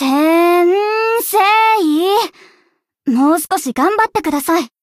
先生、もう少し頑張ってください。